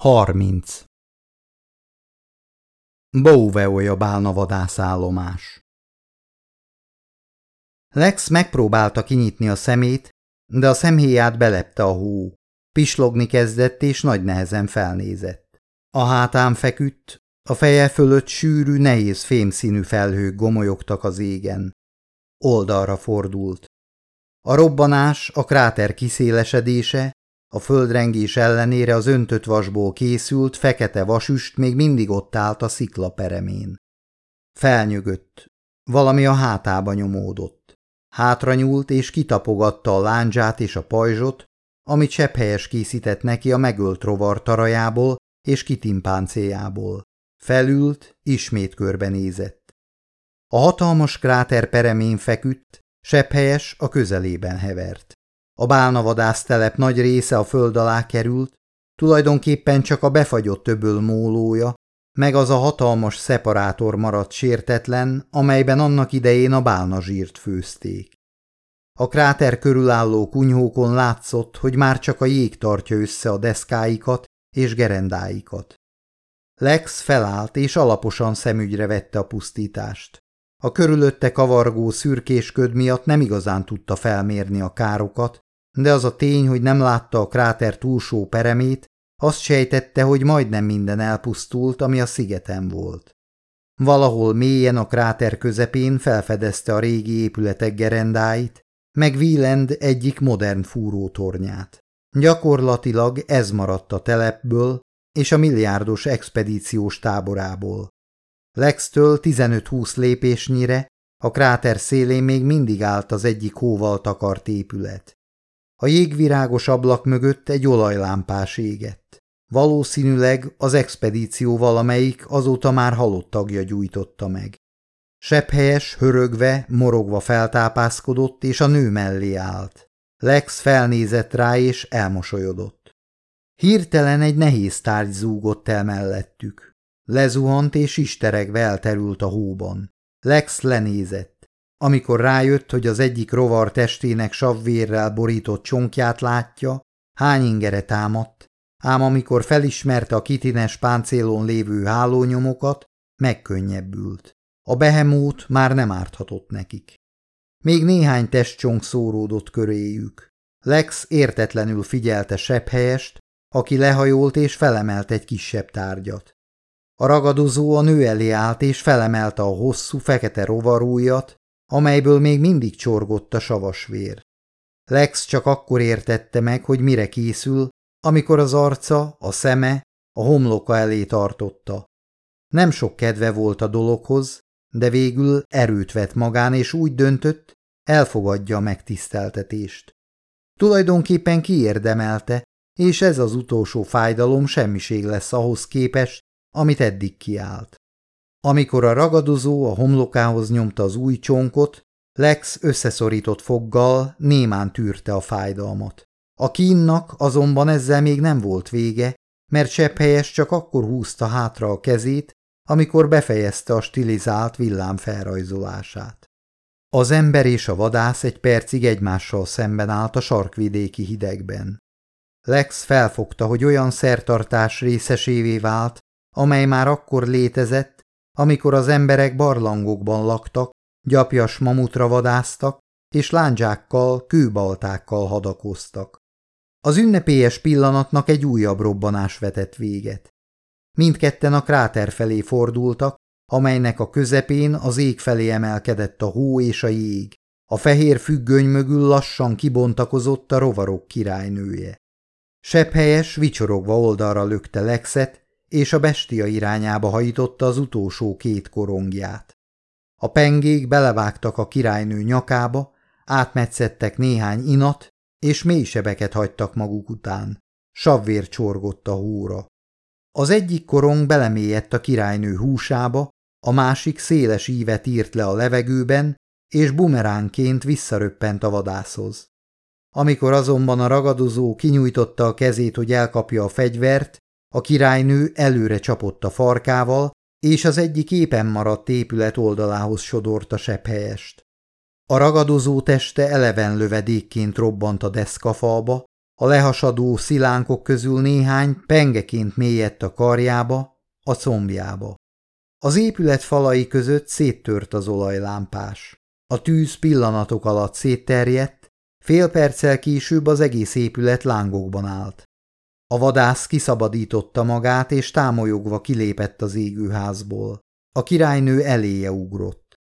30. Bouveoja bálna vadászállomás Lex megpróbálta kinyitni a szemét, de a szemhéját belepte a hó. Pislogni kezdett, és nagy nehezen felnézett. A hátán feküdt, a feje fölött sűrű, nehéz fémszínű felhők gomolyogtak az égen. Oldalra fordult. A robbanás, a kráter kiszélesedése, a földrengés ellenére az öntött vasból készült fekete vasüst még mindig ott állt a szikla peremén. Felnyögött. Valami a hátába nyomódott. Hátra nyúlt és kitapogatta a láncsát és a pajzsot, amit sepphelyes készített neki a megölt rovar tarajából és kitimpáncéjából. Felült, ismét körbenézett. A hatalmas kráter peremén feküdt, sepphelyes a közelében hevert. A bálnavadásztelep nagy része a föld alá került, tulajdonképpen csak a befagyott többől mólója, meg az a hatalmas szeparátor maradt sértetlen, amelyben annak idején a bálnazsírt főzték. A kráter körülálló kunyhókon látszott, hogy már csak a jég tartja össze a deszkáikat és gerendáikat. Lex felállt és alaposan szemügyre vette a pusztítást. A körülötte kavargó szürkésköd miatt nem igazán tudta felmérni a károkat, de az a tény, hogy nem látta a kráter túlsó peremét, azt sejtette, hogy majdnem minden elpusztult, ami a szigeten volt. Valahol mélyen a kráter közepén felfedezte a régi épületek gerendáit, meg Wieland egyik modern fúrótornyát. Gyakorlatilag ez maradt a telepből és a milliárdos expedíciós táborából. Lextől 15-20 lépésnyire a kráter szélén még mindig állt az egyik hóval takart épület. A jégvirágos ablak mögött egy olajlámpás égett. Valószínűleg az expedíció valamelyik azóta már halott tagja gyújtotta meg. Sepphelyes, hörögve, morogva feltápászkodott, és a nő mellé állt. Lex felnézett rá, és elmosolyodott. Hirtelen egy nehéz tárgy zúgott el mellettük. Lezuhant, és isteregve elterült a hóban. Lex lenézett. Amikor rájött, hogy az egyik rovar testének savvérrel borított csonkját látja, hány ingere támadt, ám amikor felismerte a kitines páncélon lévő hálónyomokat, megkönnyebbült. A behemót már nem árthatott nekik. Még néhány testcsonk szóródott köréjük. Lex értetlenül figyelte sepphelyest, aki lehajolt és felemelt egy kisebb tárgyat. A ragadozó a nő elé állt és felemelte a hosszú, fekete rovarújat, amelyből még mindig csorgott a savas vér. Lex csak akkor értette meg, hogy mire készül, amikor az arca, a szeme, a homloka elé tartotta. Nem sok kedve volt a dologhoz, de végül erőt vett magán, és úgy döntött, elfogadja a megtiszteltetést. Tulajdonképpen kiérdemelte, és ez az utolsó fájdalom semmiség lesz ahhoz képest, amit eddig kiállt. Amikor a ragadozó a homlokához nyomta az új csonkot, Lex összeszorított foggal némán tűrte a fájdalmat. A kínnak azonban ezzel még nem volt vége, mert sepphelyes csak akkor húzta hátra a kezét, amikor befejezte a stilizált villám felrajzolását. Az ember és a vadász egy percig egymással szemben állt a sarkvidéki hidegben. Lex felfogta, hogy olyan szertartás részesévé vált, amely már akkor létezett, amikor az emberek barlangokban laktak, gyapjas mamutra vadáztak, és lándzsákkal, kőbaltákkal hadakoztak. Az ünnepélyes pillanatnak egy újabb robbanás vetett véget. Mindketten a kráter felé fordultak, amelynek a közepén az ég felé emelkedett a hó és a jég. A fehér függöny mögül lassan kibontakozott a rovarok királynője. Sepphelyes vicsorogva oldalra lökte Lexet, és a bestia irányába hajította az utolsó két korongját. A pengék belevágtak a királynő nyakába, átmetszettek néhány inat, és mély sebeket hagytak maguk után. Savvér csorgott a hóra. Az egyik korong belemélyedt a királynő húsába, a másik széles ívet írt le a levegőben, és bumeránként visszaröppent a vadászhoz. Amikor azonban a ragadozó kinyújtotta a kezét, hogy elkapja a fegyvert, a királynő előre csapott a farkával, és az egyik éppen maradt épület oldalához sodort a sepphelyest. A ragadozó teste eleven lövedékként robbant a deszkafalba, A lehasadó szilánkok közül néhány pengeként mélyedt a karjába, a combjába. Az épület falai között széttört az olajlámpás. A tűz pillanatok alatt szétterjedt, fél perccel később az egész épület lángokban állt. A vadász kiszabadította magát, és támolyogva kilépett az égőházból. A királynő eléje ugrott.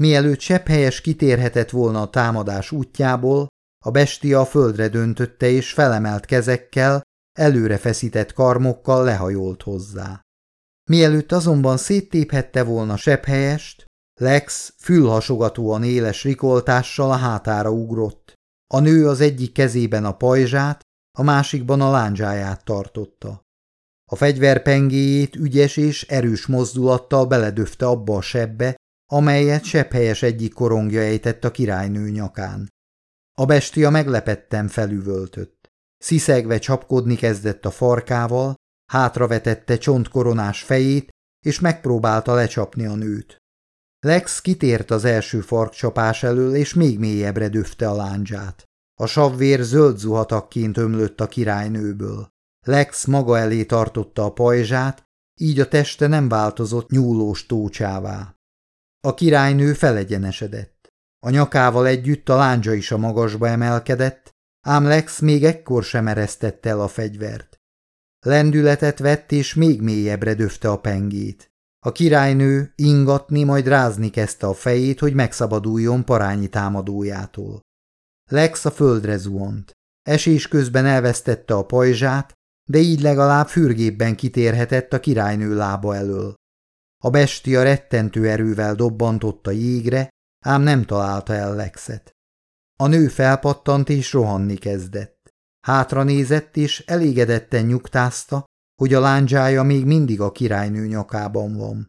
Mielőtt sepphelyes kitérhetett volna a támadás útjából, a bestia a földre döntötte, és felemelt kezekkel, előre feszített karmokkal lehajolt hozzá. Mielőtt azonban széttéphette volna sepphelyest, Lex fülhasogatóan éles rikoltással a hátára ugrott. A nő az egyik kezében a pajzsát, a másikban a lándzsáját tartotta. A fegyver pengéjét ügyes és erős mozdulattal beledöfte abba a sebbe, amelyet sepphelyes egyik korongja ejtett a királynő nyakán. A bestia meglepetten felüvöltött. Sziszegve csapkodni kezdett a farkával, hátravetette csontkoronás fejét, és megpróbálta lecsapni a nőt. Lex kitért az első farkcsapás elől, és még mélyebbre döfte a láncsát. A savvér zöld zuhatakként ömlött a királynőből. Lex maga elé tartotta a pajzsát, így a teste nem változott nyúlós tócsává. A királynő felegyenesedett. A nyakával együtt a láncsa is a magasba emelkedett, ám Lex még ekkor sem eresztette el a fegyvert. Lendületet vett, és még mélyebbre döfte a pengét. A királynő ingatni, majd rázni kezdte a fejét, hogy megszabaduljon parányi támadójától. Lex a földre zuhant. Esés közben elvesztette a pajzsát, de így legalább fürgébben kitérhetett a királynő lába elől. A bestia rettentő erővel dobbantotta jégre, ám nem találta el Lexet. A nő felpattant és rohanni kezdett. Hátra nézett és elégedetten nyugtázta, hogy a lándzsája még mindig a királynő nyakában van.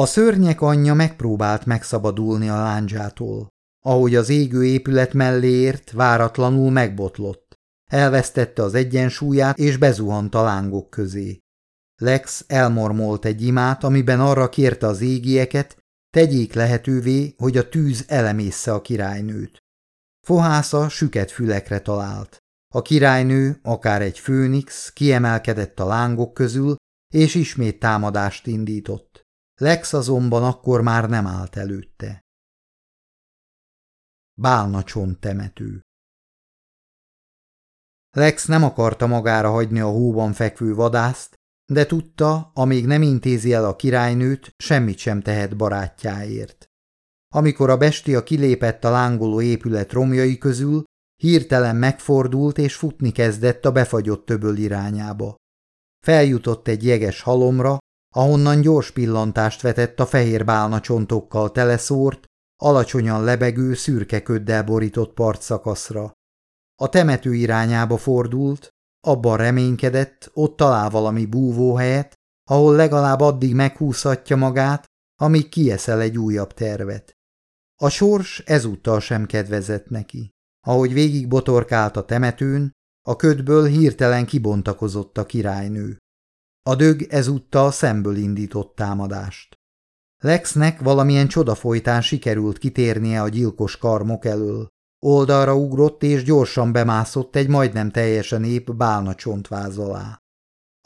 A szörnyek anyja megpróbált megszabadulni a lándzsától. Ahogy az égő épület mellé ért, váratlanul megbotlott. Elvesztette az egyensúlyát, és bezuhant a lángok közé. Lex elmormolt egy imát, amiben arra kérte az égieket, tegyék lehetővé, hogy a tűz elemésze a királynőt. Fohásza süket fülekre talált. A királynő, akár egy főnix, kiemelkedett a lángok közül, és ismét támadást indított. Lex azonban akkor már nem állt előtte. Bálna temető Lex nem akarta magára hagyni a hóban fekvő vadászt, de tudta, amíg nem intézi el a királynőt, semmit sem tehet barátjáért. Amikor a bestia kilépett a lángoló épület romjai közül, hirtelen megfordult és futni kezdett a befagyott töböl irányába. Feljutott egy jeges halomra, ahonnan gyors pillantást vetett a fehér bálna csontokkal teleszórt, alacsonyan lebegő, szürke köddel borított partszakaszra. A temető irányába fordult, abban reménykedett, ott talál valami búvóhelyet, ahol legalább addig meghúzhatja magát, amíg kieszel egy újabb tervet. A sors ezúttal sem kedvezett neki. Ahogy végig botorkált a temetőn, a ködből hirtelen kibontakozott a királynő. A dög ezúttal szemből indított támadást. Lexnek valamilyen csoda folytán sikerült kitérnie a gyilkos karmok elől. Oldalra ugrott és gyorsan bemászott egy majdnem teljesen épp bálna csontváz alá.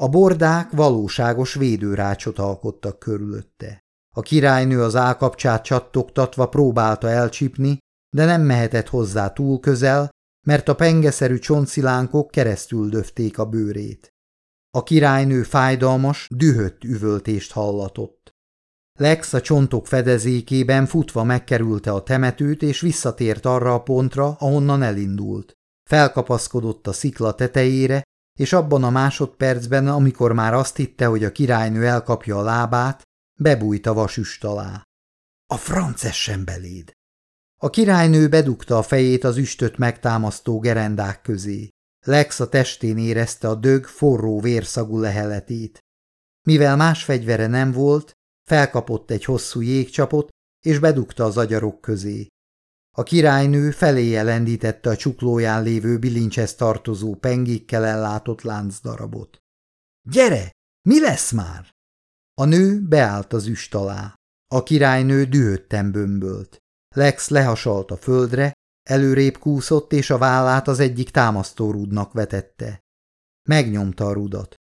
A bordák valóságos védőrácsot alkottak körülötte. A királynő az állkapcsát csattogtatva próbálta elcsipni, de nem mehetett hozzá túl közel, mert a pengeszerű csontszilánkok keresztül döfték a bőrét. A királynő fájdalmas, dühött üvöltést hallatott. Lex a csontok fedezékében futva megkerülte a temetőt, és visszatért arra a pontra, ahonnan elindult. Felkapaszkodott a szikla tetejére, és abban a másodpercben, amikor már azt hitte, hogy a királynő elkapja a lábát, bebújt a vasüst alá. A francessen beléd! A királynő bedugta a fejét az üstöt megtámasztó gerendák közé. Lex a testén érezte a dög forró vérszagú leheletét. Mivel más fegyvere nem volt, felkapott egy hosszú jégcsapot, és bedugta az agyarok közé. A királynő feléje lendítette a csuklóján lévő bilincshez tartozó pengékkel ellátott láncdarabot. – Gyere! Mi lesz már? A nő beállt az üst alá. A királynő dühötten bömbölt. Lex lehasalt a földre, Előrébb kúszott, és a vállát az egyik támasztórúdnak vetette. Megnyomta a rudat.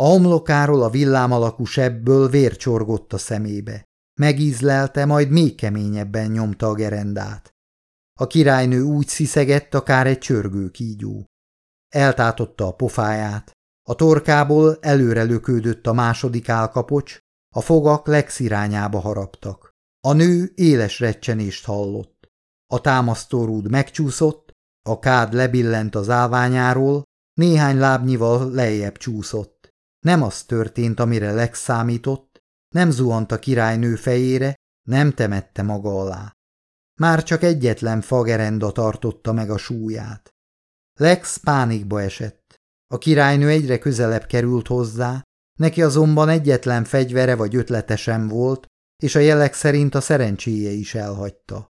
A homlokáról a villám alakú sebből vér csorgott a szemébe. Megízlelte, majd még keményebben nyomta a gerendát. A királynő úgy sziszegett, akár egy csörgő kígyó. Eltátotta a pofáját. A torkából előre lökődött a második álkapocs, a fogak Lex irányába haraptak. A nő éles recsenést hallott. A támasztórúd megcsúszott, a kád lebillent az állványáról, néhány lábnyival lejjebb csúszott. Nem az történt, amire Lex számított, nem zuhant a királynő fejére, nem temette maga alá. Már csak egyetlen fagerenda tartotta meg a súlyát. Lex pánikba esett. A királynő egyre közelebb került hozzá, neki azonban egyetlen fegyvere vagy ötlete sem volt, és a jelek szerint a szerencséje is elhagyta.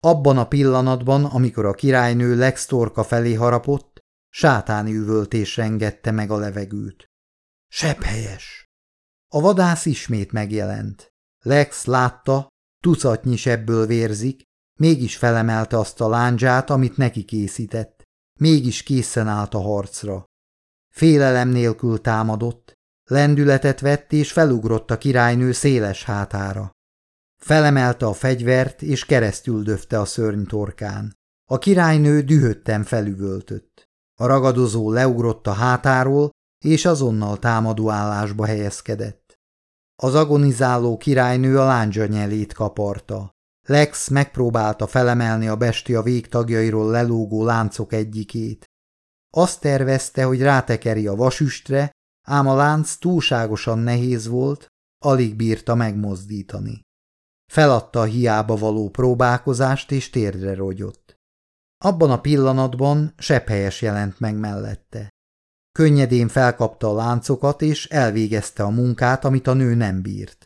Abban a pillanatban, amikor a királynő Lex torka felé harapott, sátáni üvöltés rengette meg a levegőt. Sebb helyes! A vadász ismét megjelent. Lex látta, tucatnyi sebből vérzik, mégis felemelte azt a láncsát, amit neki készített. Mégis készen állt a harcra. Félelem nélkül támadott, lendületet vett és felugrott a királynő széles hátára. Felemelte a fegyvert és keresztül döfte a szörny torkán. A királynő dühötten felüvöltött. A ragadozó leugrott a hátáról, és azonnal támadó állásba helyezkedett. Az agonizáló királynő a nyelét kaparta. Lex megpróbálta felemelni a bestia végtagjairól lelógó láncok egyikét. Azt tervezte, hogy rátekeri a vasüstre, ám a lánc túlságosan nehéz volt, alig bírta megmozdítani. Feladta a hiába való próbálkozást, és térdre rogyott. Abban a pillanatban sepphelyes jelent meg mellette. Könnyedén felkapta a láncokat, és elvégezte a munkát, amit a nő nem bírt.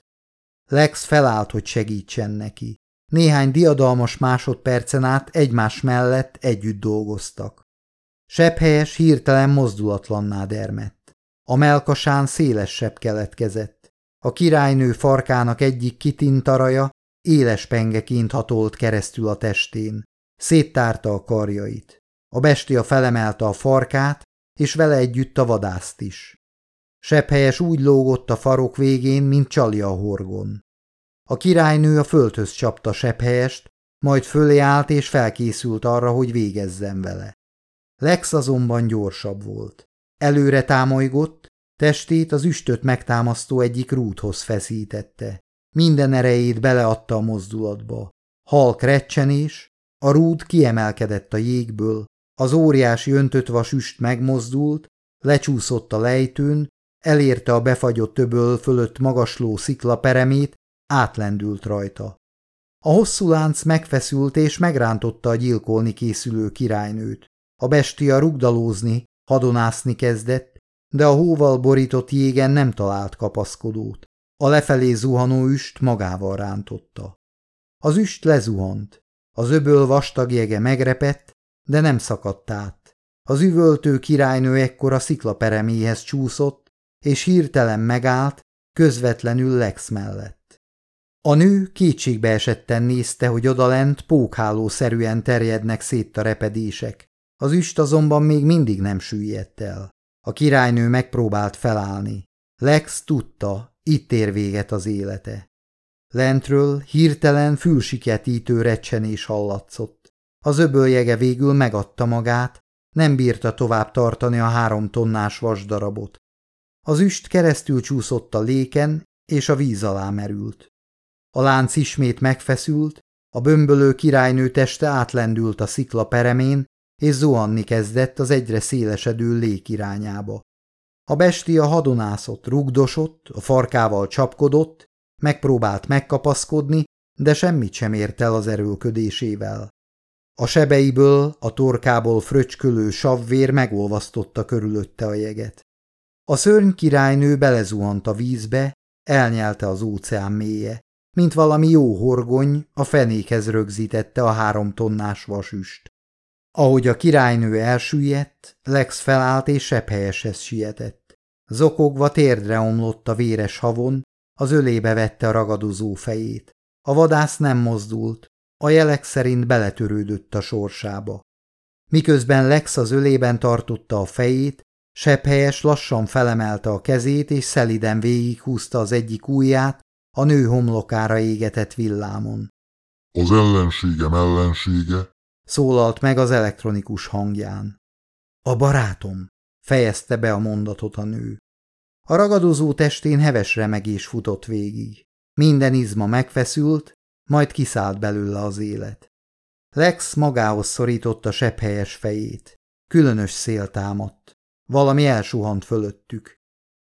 Lex felállt, hogy segítsen neki. Néhány diadalmas másodpercen át egymás mellett együtt dolgoztak. Sepphelyes hirtelen mozdulatlanná dermett. A melkasán szélesebb keletkezett. A királynő farkának egyik kitintaraja éles pengeként hatolt keresztül a testén. Széttárta a karjait. A bestia felemelte a farkát, és vele együtt a vadászt is. Sepphelyes úgy lógott a farok végén, mint csali a horgon. A királynő a földhöz csapta sepphelyest, majd fölé állt és felkészült arra, hogy végezzen vele. Lex azonban gyorsabb volt. Előre támolygott, testét az üstöt megtámasztó egyik rúthoz feszítette. Minden erejét beleadta a mozdulatba. Halk recsenés, a rúd kiemelkedett a jégből, az óriási öntött vasüst megmozdult, lecsúszott a lejtőn, elérte a befagyott töböl fölött magasló szikla peremét, átlendült rajta. A hosszú lánc megfeszült és megrántotta a gyilkolni készülő királynőt. A bestia rugdalózni, hadonászni kezdett, de a hóval borított jégen nem talált kapaszkodót. A lefelé zuhanó üst magával rántotta. Az üst lezuhant. Az öböl vastag jege megrepett, de nem szakadt át. Az üvöltő királynő ekkor a sziklapereméhez csúszott, és hirtelen megállt, közvetlenül Lex mellett. A nő kétségbe esetten nézte, hogy odalent pókhálószerűen terjednek szét a repedések. Az üst azonban még mindig nem süllyedt el. A királynő megpróbált felállni. Lex tudta, itt ér véget az élete. Lentről hirtelen fülsiketítő recsenés hallatszott. Az öböljege végül megadta magát, nem bírta tovább tartani a három tonnás vasdarabot. Az üst keresztül csúszott a léken, és a víz alá merült. A lánc ismét megfeszült, a bömbölő királynő teste átlendült a szikla peremén, és zuhanni kezdett az egyre szélesedő lék irányába. A bestia hadonászott, rugdosott, a farkával csapkodott, megpróbált megkapaszkodni, de semmit sem ért el az erőlködésével. A sebeiből, a torkából fröcskölő savvér megolvasztotta körülötte a jeget. A szörny királynő belezuhant a vízbe, elnyelte az óceán mélye, mint valami jó horgony a fenékhez rögzítette a három tonnás vasüst. Ahogy a királynő elsüllyedt, Lex felállt és sepphelyeshez sietett. Zokogva térdre omlott a véres havon, az ölébe vette a ragadozó fejét. A vadász nem mozdult, a jelek szerint beletörődött a sorsába. Miközben Lex az ölében tartotta a fejét, Sepphelyes lassan felemelte a kezét, és szeliden végighúzta az egyik ujját a nő homlokára égetett villámon. Az ellenségem ellensége, szólalt meg az elektronikus hangján. A barátom, fejezte be a mondatot a nő. A ragadozó testén heves remegés futott végig. Minden izma megfeszült, majd kiszállt belőle az élet. Lex magához szorította sepphelyes fejét. Különös szél támadt. Valami elsuhant fölöttük.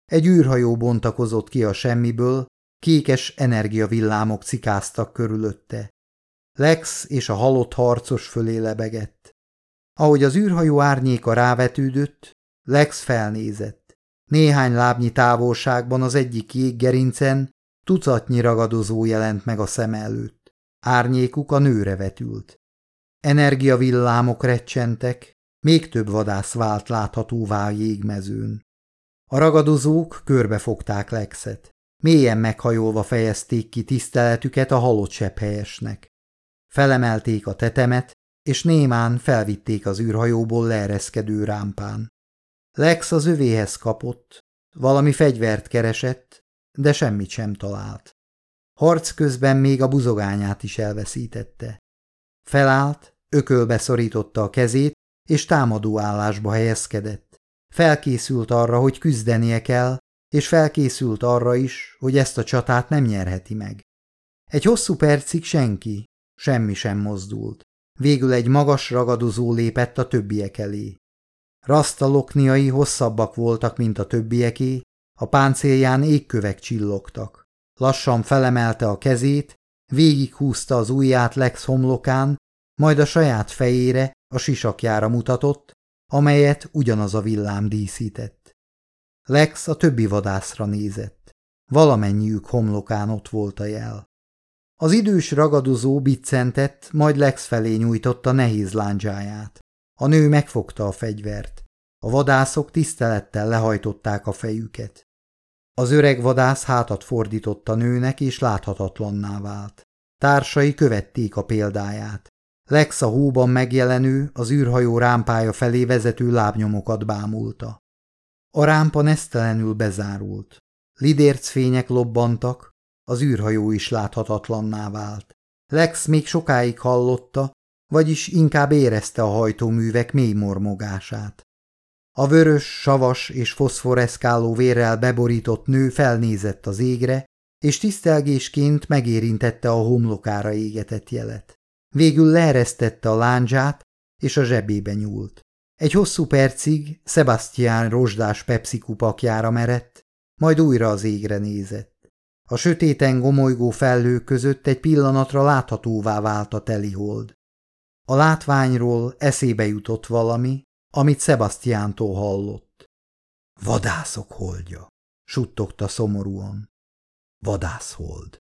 Egy űrhajó bontakozott ki a semmiből, kékes energiavillámok cikáztak körülötte. Lex és a halott harcos fölé lebegett. Ahogy az űrhajó árnyéka rávetődött, Lex felnézett. Néhány lábnyi távolságban az egyik jéggerincen tucatnyi ragadozó jelent meg a szem előtt. Árnyékuk a nőre vetült. Energiavillámok recsentek, még több vadász vált láthatóvá a jégmezőn. A ragadozók körbefogták Lexet. Mélyen meghajolva fejezték ki tiszteletüket a halott helyesnek. Felemelték a tetemet, és némán felvitték az űrhajóból leereszkedő rámpán. Lex az övéhez kapott, valami fegyvert keresett, de semmit sem talált. Harc közben még a buzogányát is elveszítette. Felállt, ökölbe szorította a kezét, és támadó állásba helyezkedett. Felkészült arra, hogy küzdenie kell, és felkészült arra is, hogy ezt a csatát nem nyerheti meg. Egy hosszú percig senki, semmi sem mozdult. Végül egy magas ragadozó lépett a többiek elé. Raszta lokniai hosszabbak voltak, mint a többieké, a páncélján égkövek csillogtak. Lassan felemelte a kezét, végighúzta az ujját Lex homlokán, majd a saját fejére, a sisakjára mutatott, amelyet ugyanaz a villám díszített. Lex a többi vadászra nézett. Valamennyiük homlokán ott volt a jel. Az idős ragadozó biccentett, majd Lex felé nyújtotta nehéz lándzsáját. A nő megfogta a fegyvert. A vadászok tisztelettel lehajtották a fejüket. Az öreg vadász hátat fordított a nőnek, és láthatatlanná vált. Társai követték a példáját. Lex a hóban megjelenő, az űrhajó rámpája felé vezető lábnyomokat bámulta. A rámpa nesztelenül bezárult. Lidércfények lobbantak, az űrhajó is láthatatlanná vált. Lex még sokáig hallotta, vagyis inkább érezte a hajtóművek mély mormogását. A vörös, savas és foszforeszkáló vérrel beborított nő felnézett az égre, és tisztelgésként megérintette a homlokára égetett jelet. Végül leeresztette a láncsát, és a zsebébe nyúlt. Egy hosszú percig Sebastian rozsdás Pepsi kupakjára merett, majd újra az égre nézett. A sötéten gomolygó fellők között egy pillanatra láthatóvá vált a telihold. A látványról eszébe jutott valami, amit Sebastiántól hallott. Vadászok holdja, suttogta szomorúan. Vadászhold.